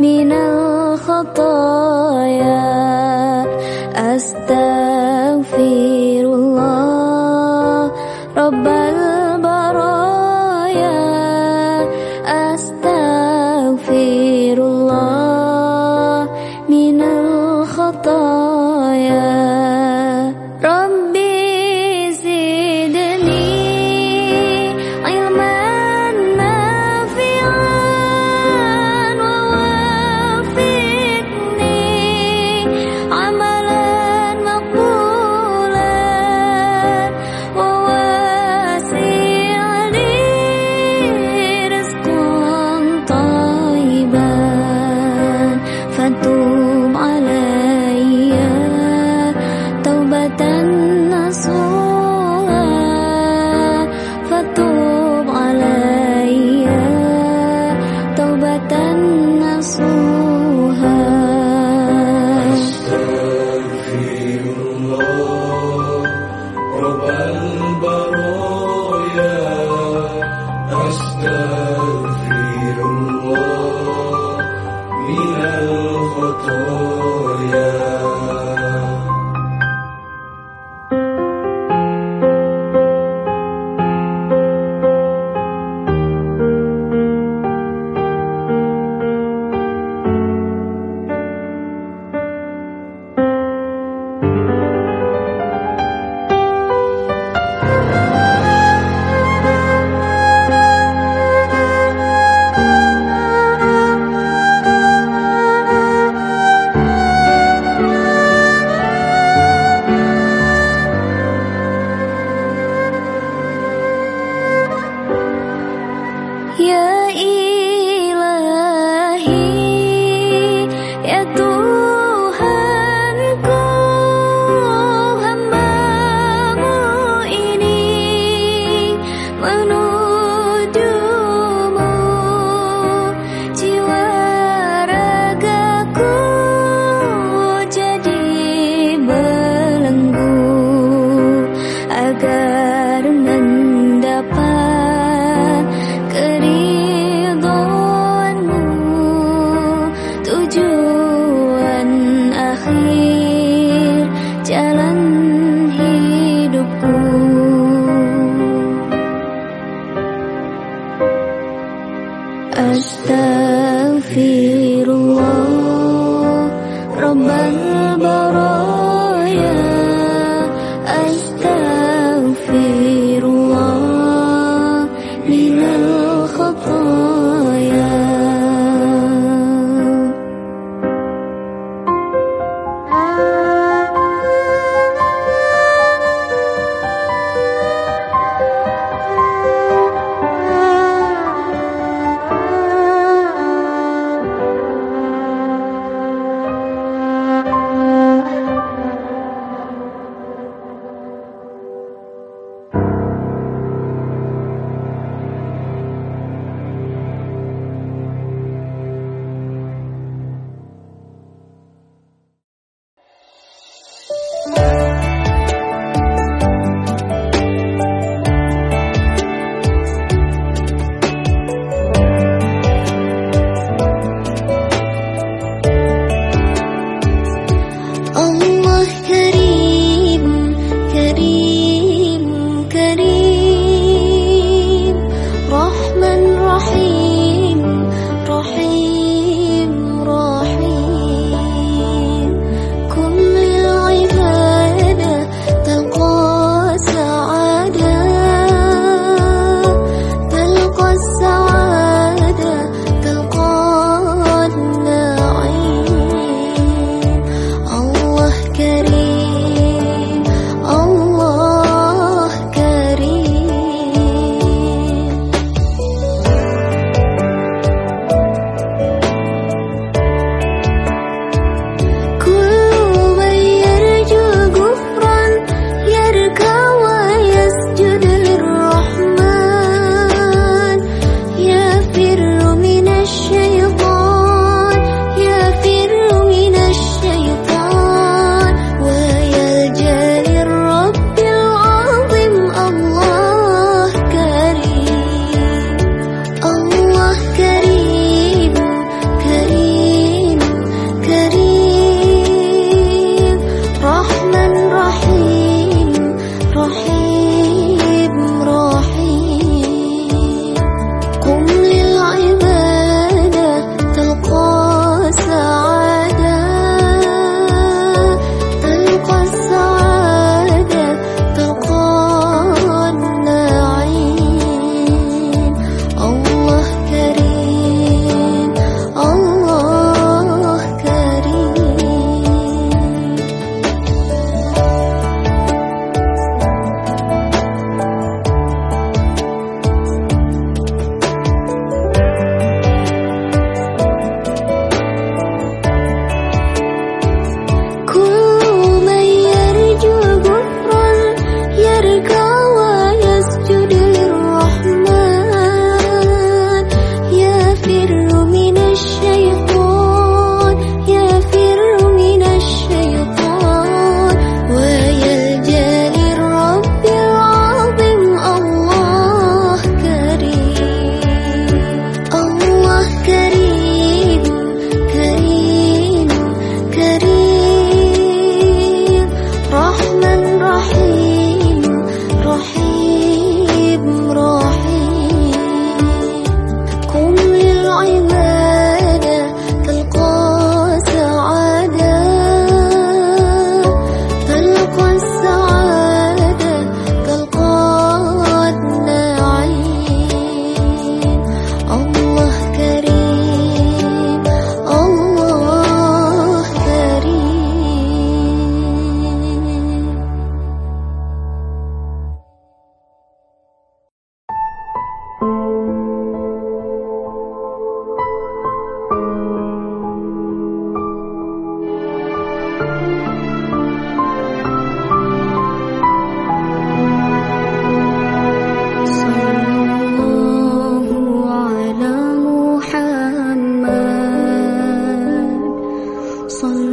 من الخطايا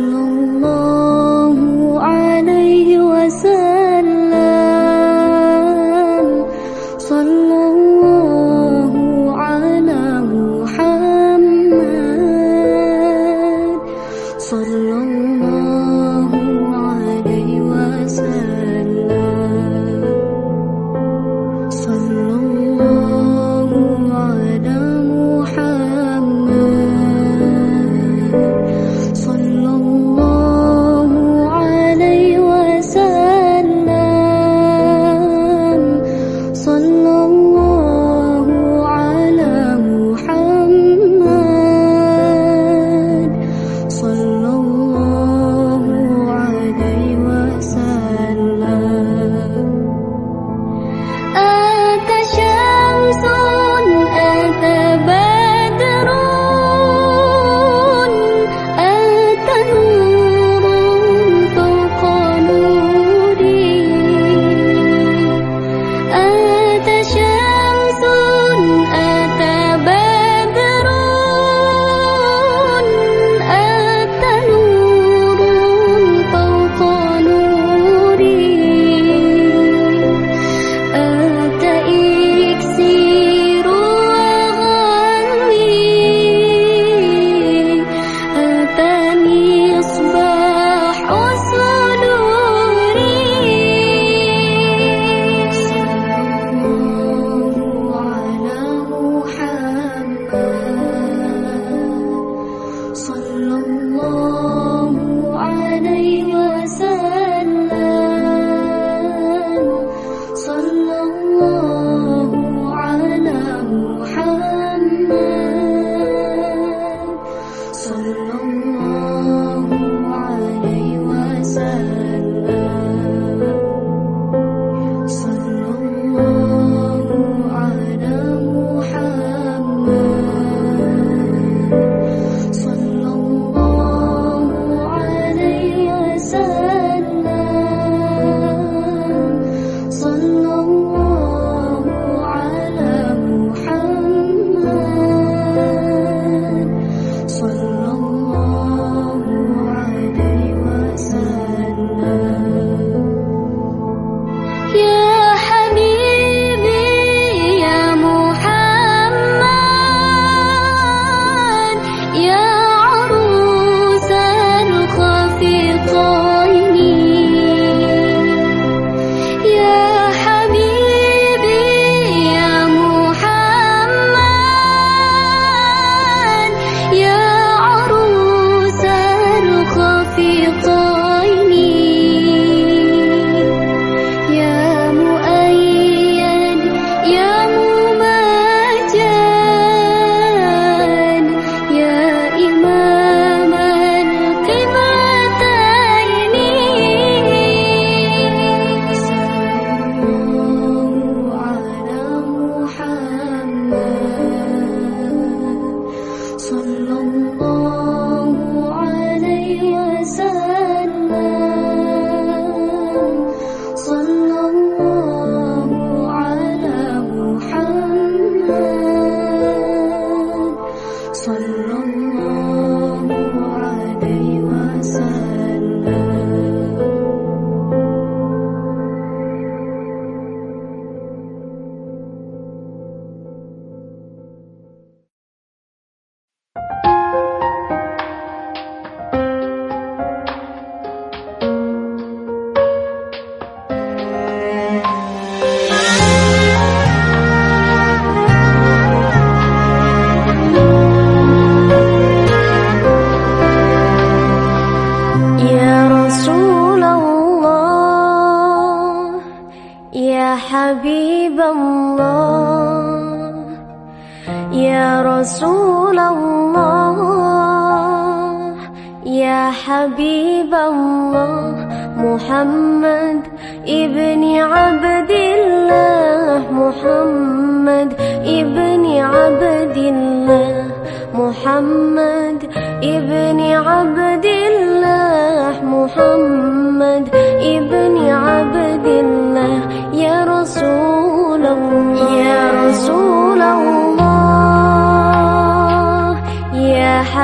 浓梦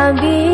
Nabi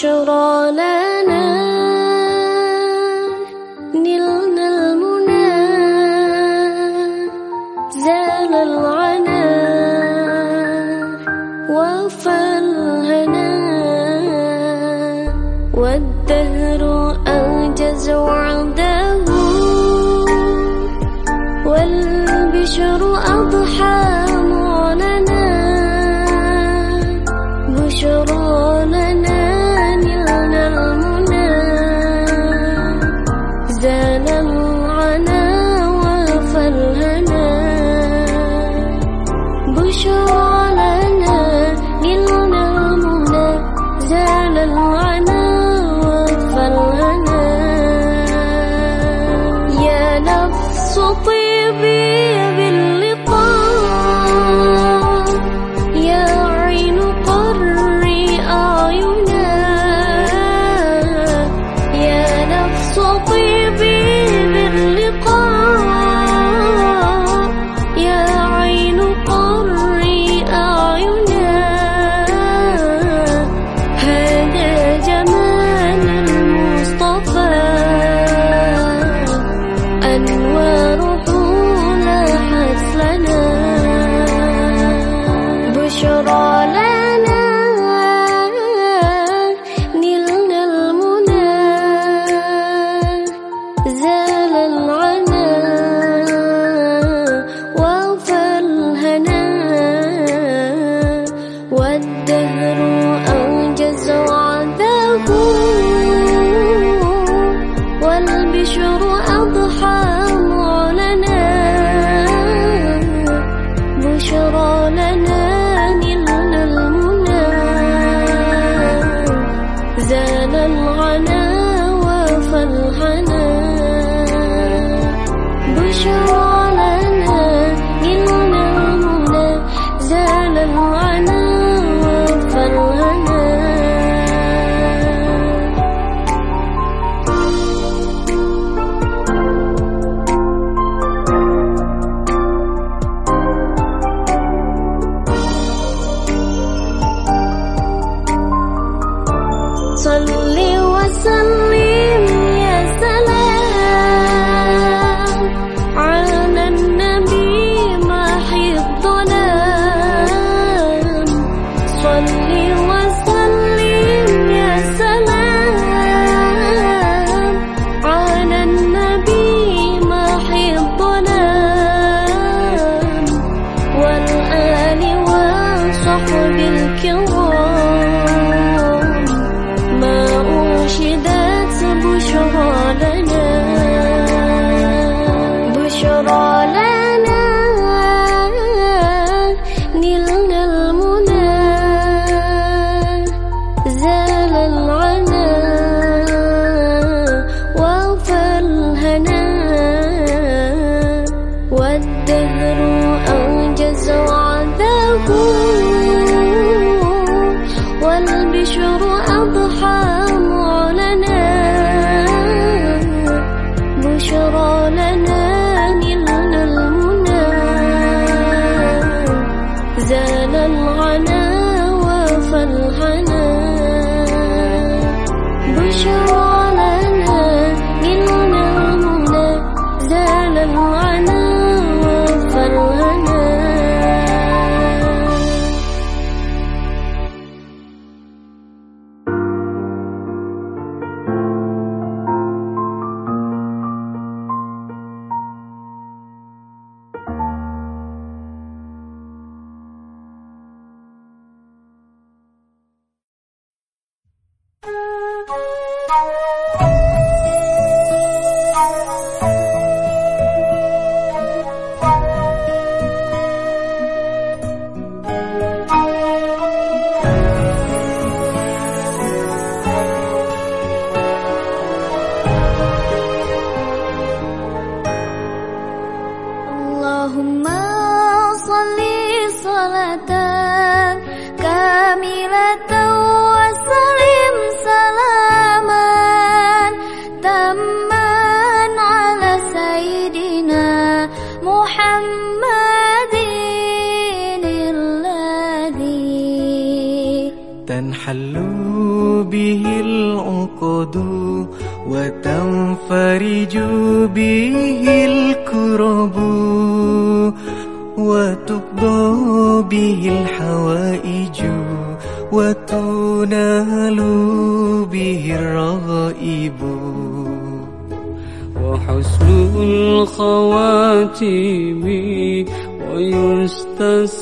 بشرى الخواتيم ويستسقى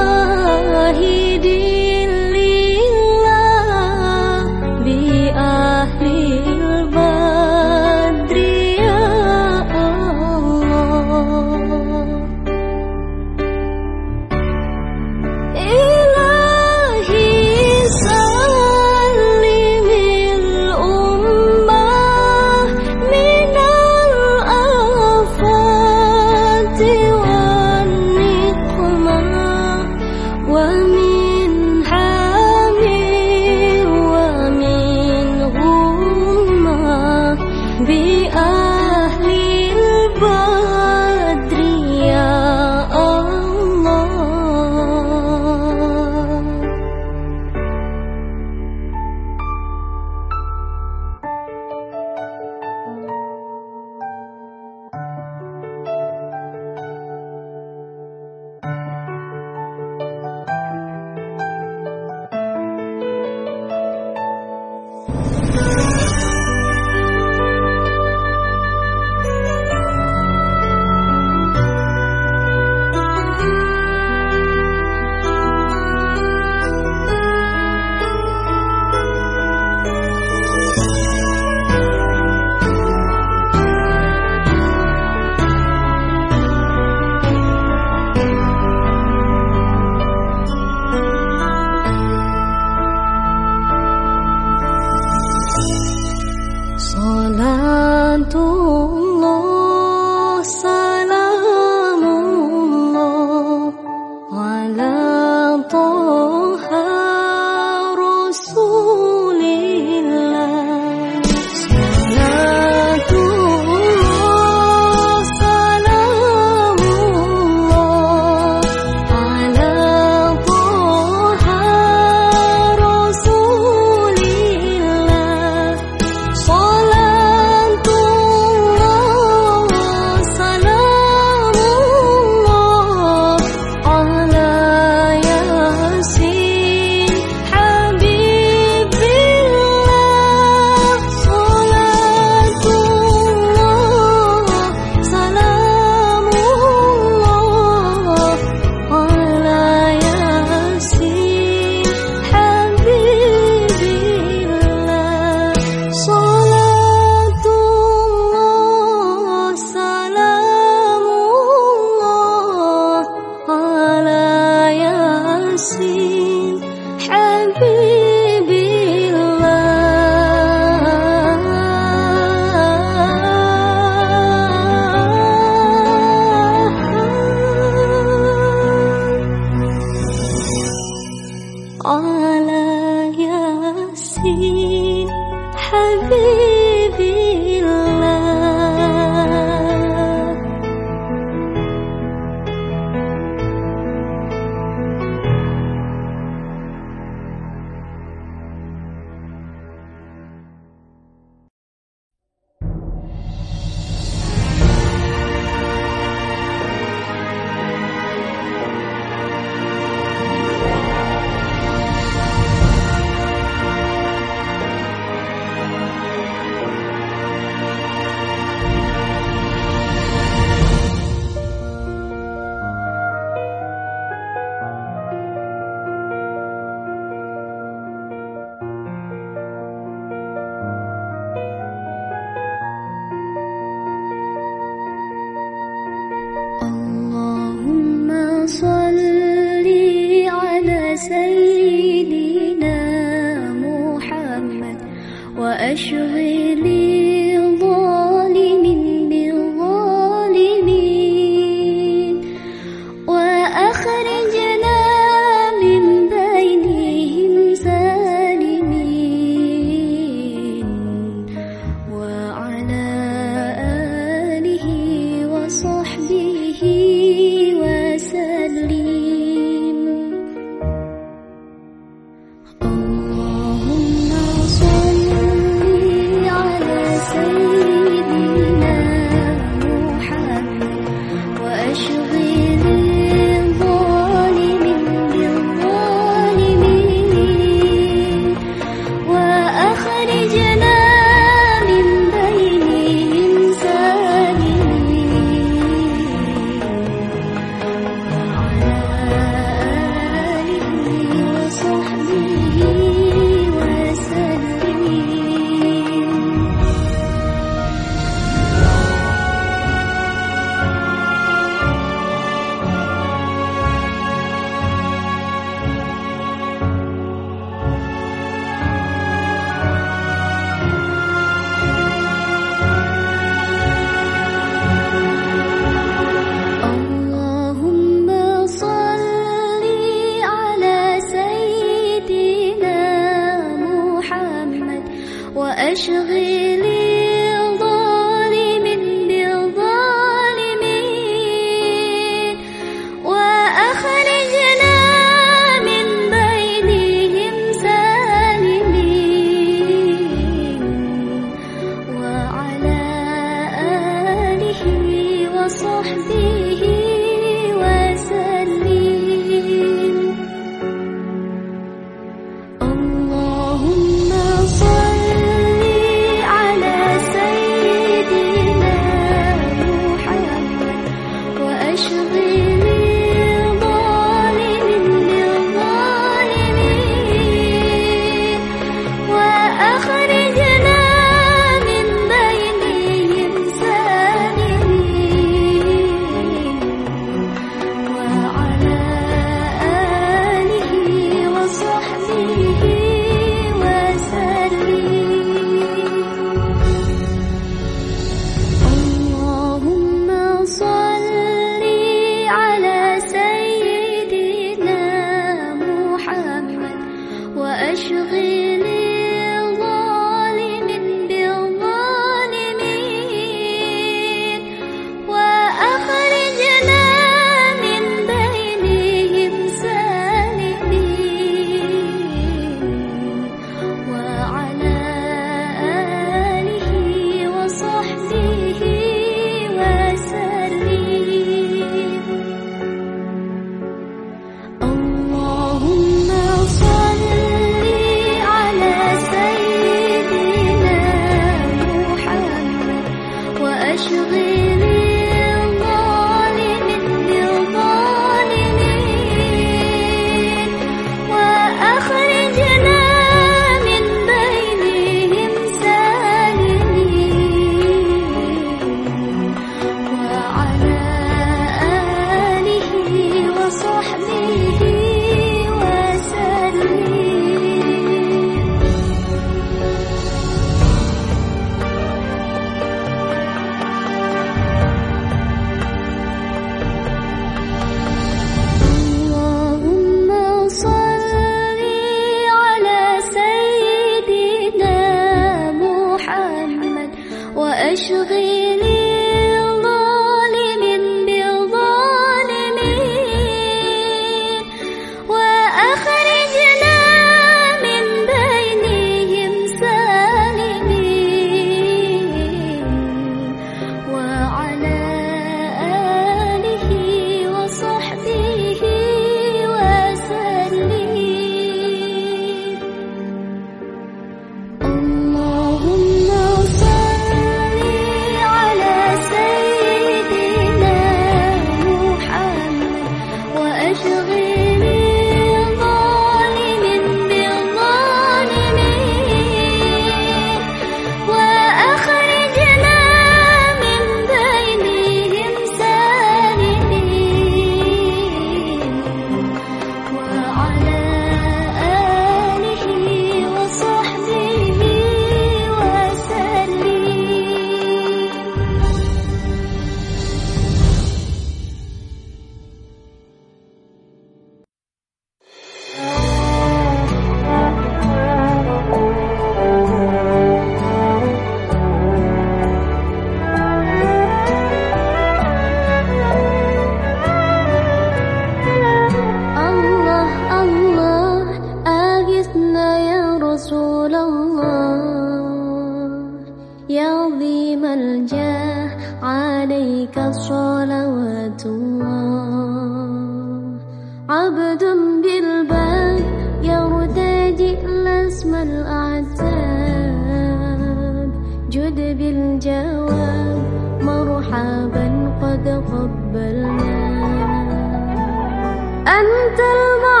أنت المعلم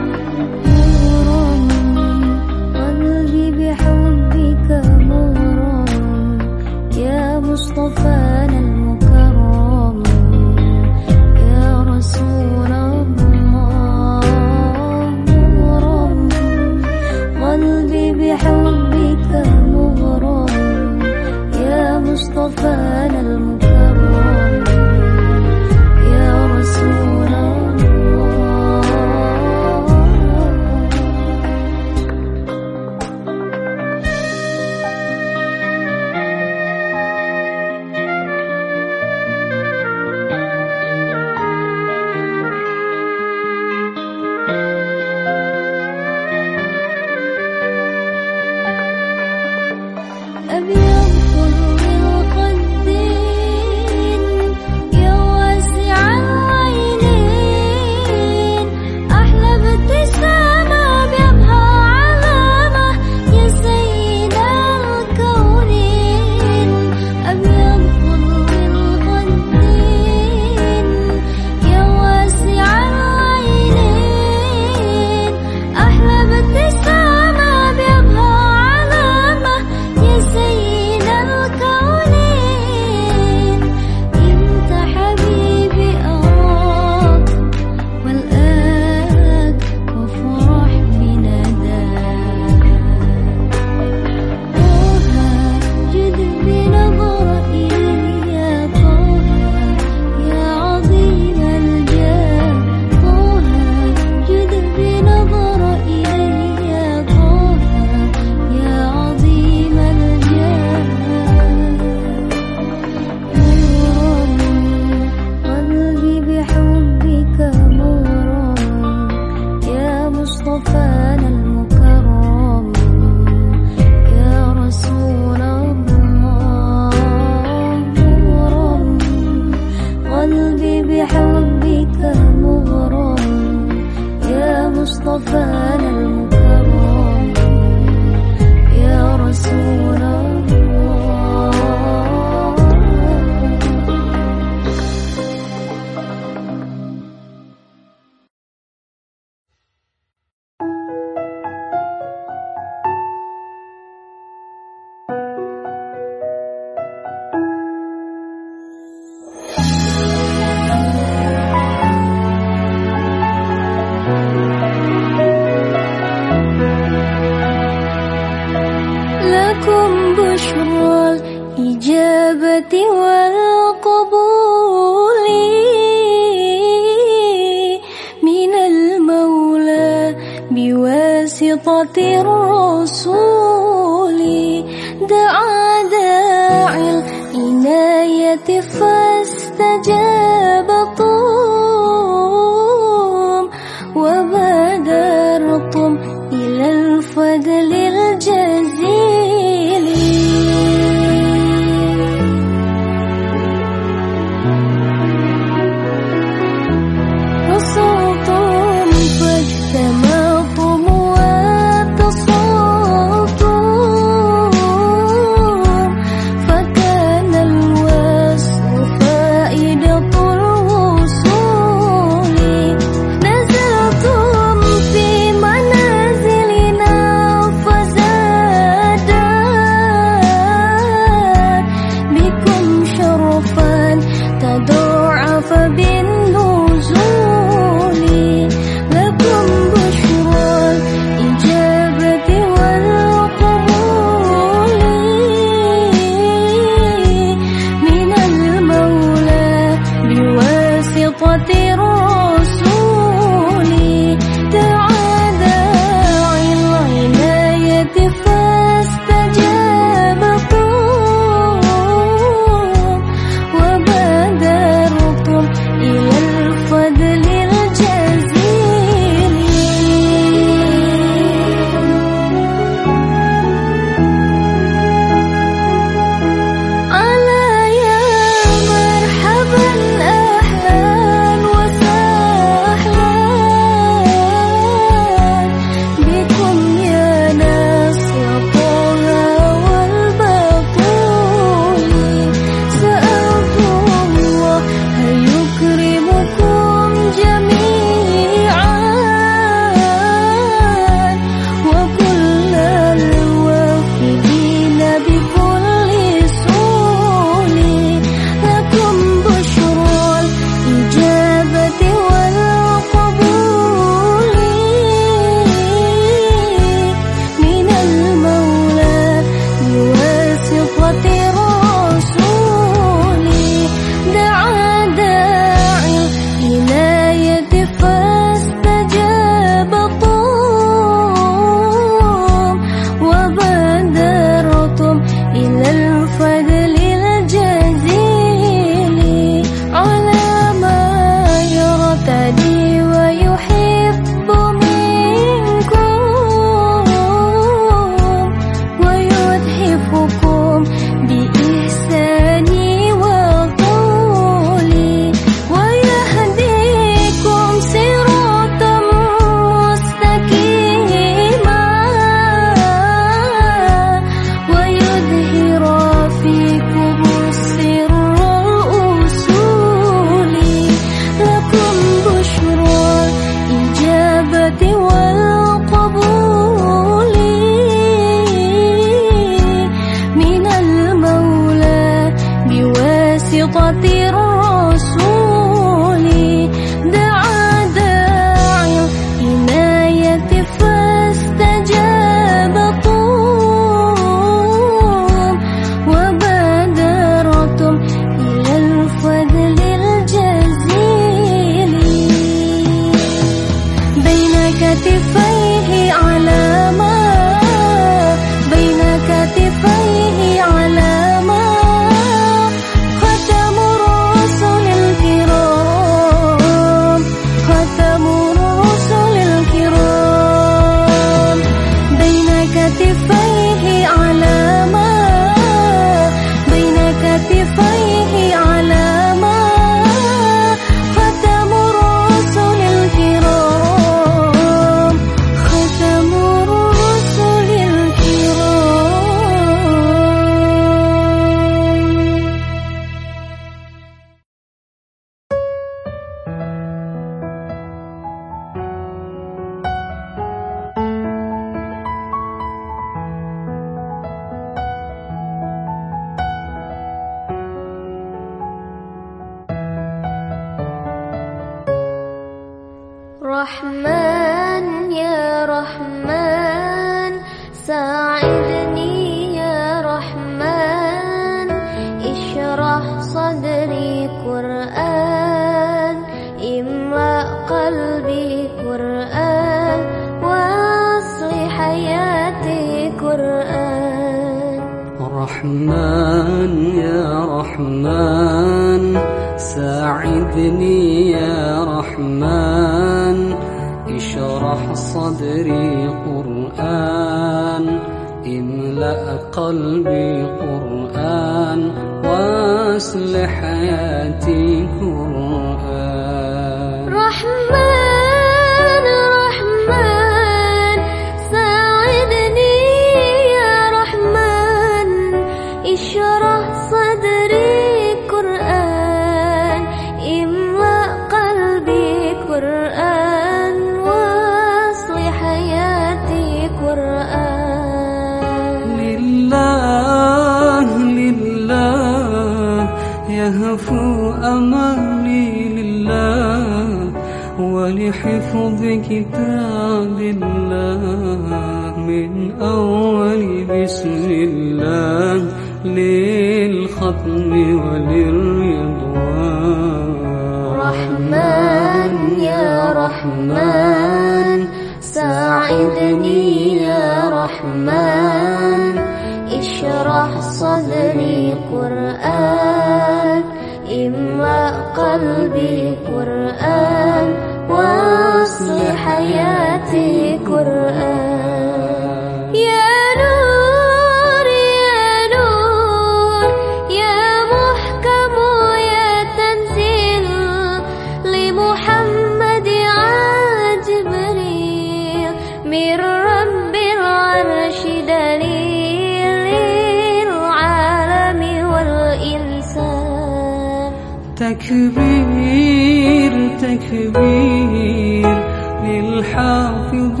تكبير تكبير للحافظ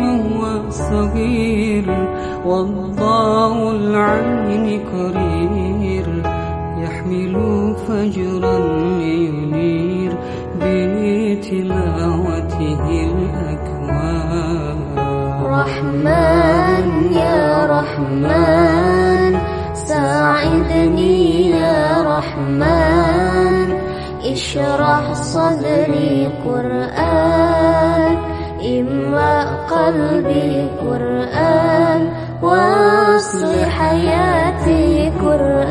وهو صغير. والله العين قرير يحمل فجرا ينير بتلاوته الأكوان رحمن يا رحمن ساعدني يا رحمن. اشرح صدري قرآن إما قلبي قرآن واصل حياتي قرآن.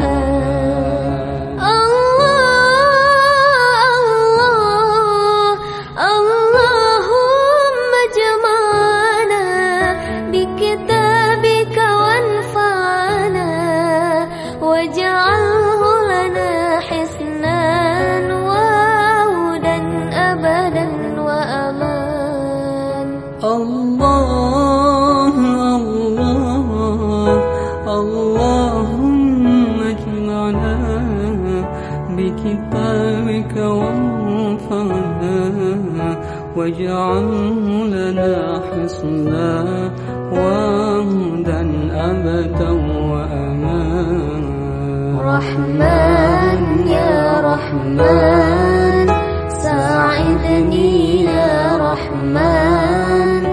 رحمن يا رحمن. ساعدني يا رحمن.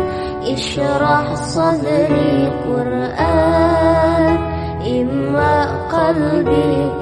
اشرح صدري قرآن إما قلبي